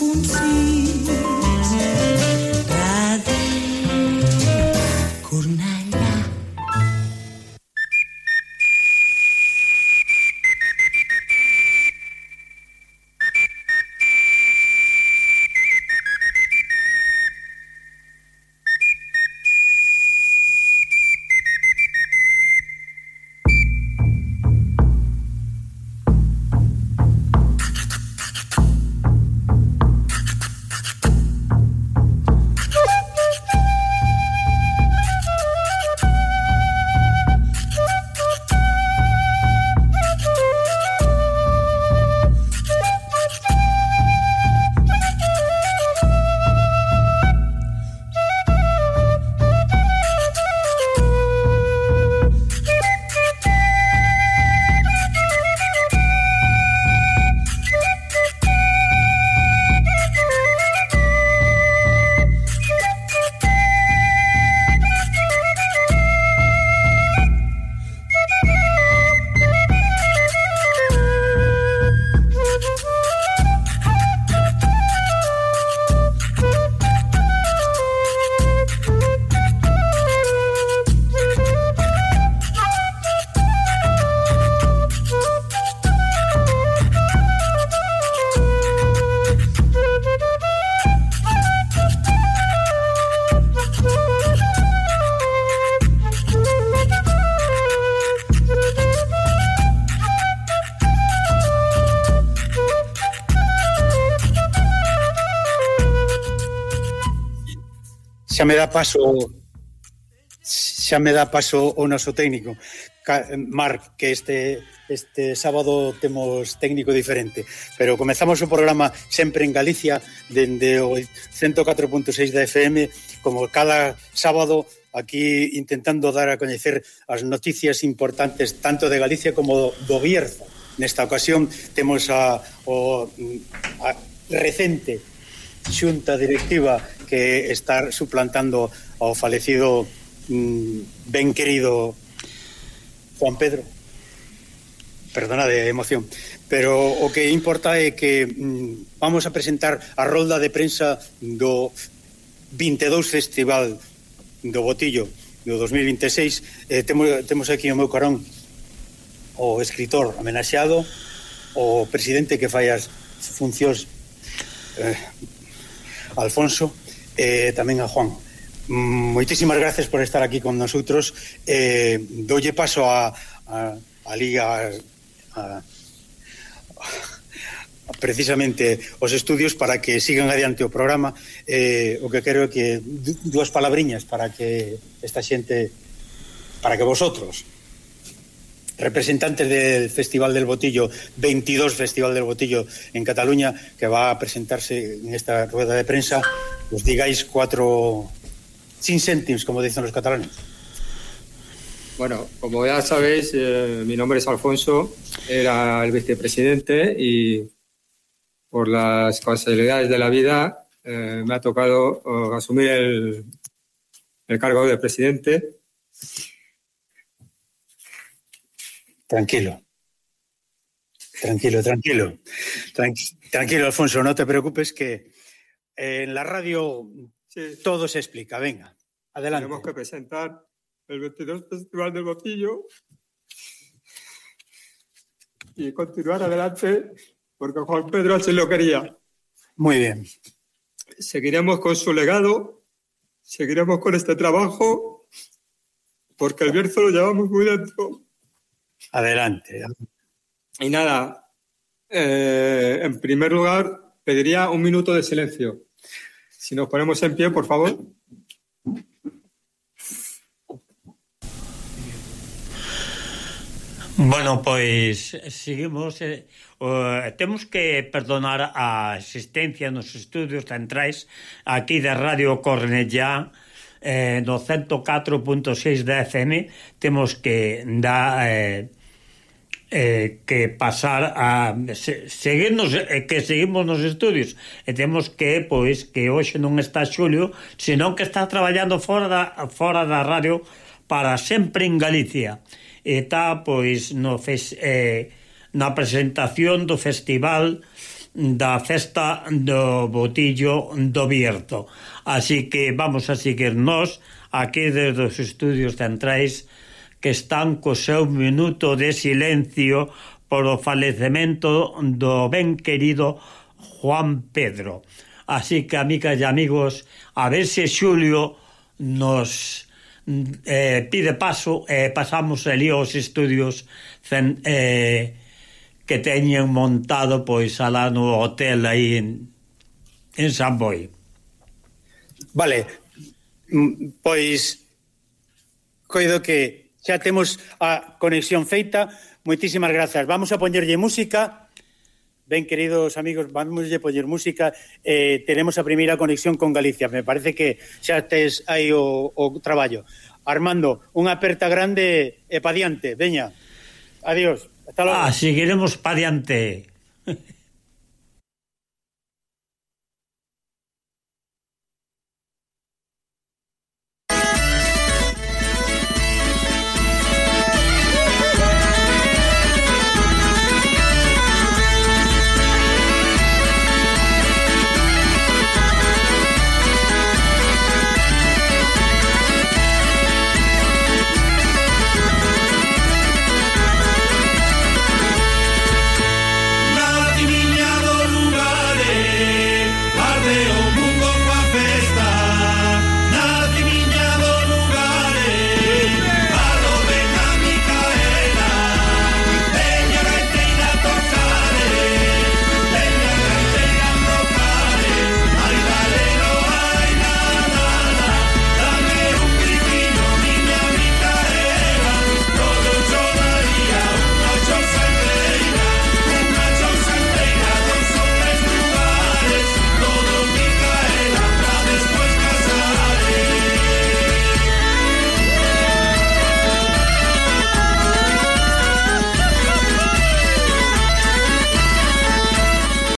I'm zien. xa me dá paso xa me dá paso o noso técnico Marc, que este este sábado temos técnico diferente, pero comezamos o programa sempre en Galicia dende o 104.6 da FM como cada sábado aquí intentando dar a coñecer as noticias importantes tanto de Galicia como do Bierzo. Nesta ocasión temos a, o, a recente xunta directiva que estar suplantando ao falecido mm, ben querido Juan Pedro. Perdona de eh, emoción, pero o que importa é que mm, vamos a presentar a rolda de prensa do 22 Festival do Botillo do 2026. Eh, temos, temos aquí o meu carón o escritor homenaxeado, o presidente que fai as funcións eh, Alfonso e eh, tamén a Juan. Moitísimas gracias por estar aquí con nosotros. Eh, dolle paso a, a, a Liga a, a, precisamente os estudios para que sigan adiante o programa. Eh, o que quero é que dúas palabriñas para que esta xente para que vosotros representantes del Festival del Botillo, 22 Festival del Botillo en Cataluña, que va a presentarse en esta rueda de prensa, os digáis cuatro sin céntimos, como dicen los catalanes. Bueno, como ya sabéis, eh, mi nombre es Alfonso, era el vicepresidente y por las casualidades de la vida eh, me ha tocado uh, asumir el cargo de presidente Tranquilo. Tranquilo, tranquilo. tranquilo, Alfonso, no te preocupes que en la radio sí. todo se explica. Venga, adelante. Tenemos que presentar el 22 Festival del Botillo y continuar adelante porque Juan Pedro así lo quería. Muy bien. Seguiremos con su legado, seguiremos con este trabajo porque el Bierzo lo llevamos muy dentro. Adelante. Y nada, eh, en primer lugar, pediría un minuto de silencio. Si nos ponemos en pie, por favor. Bueno, pois seguimos eh, uh, temos que perdonar a asistencia nos estudios centrais aquí da Radio Cornellá eh, no 104.6 da FM temos que dar eh, eh, que pasar a se, seguirnos eh, que seguimos nos estudios e temos que pois que hoxe non está Xulio, senón que está traballando fora da, fora da radio para sempre en Galicia. E está pois no fes, eh, na presentación do festival da festa do botillo do Bierto. Así que vamos a seguir nós aquí desde os estudios centrais que están co seu minuto de silencio por o falecemento do ben querido Juan Pedro. Así que, amigas e amigos, a ver se Xulio nos eh, pide paso e eh, pasamos ali aos estudios centrais eh, que teñen montado pois alá no hotel aí en, en San Boi. Vale, mm, pois coido que xa temos a conexión feita. Moitísimas grazas. Vamos a poñerlle música. Ben, queridos amigos, vamos a poñer música. Eh, tenemos a primeira conexión con Galicia. Me parece que xa tes aí o, o traballo. Armando, unha aperta grande e pa diante. Veña, adiós. Hasta logo. Ah, seguiremos pa diante.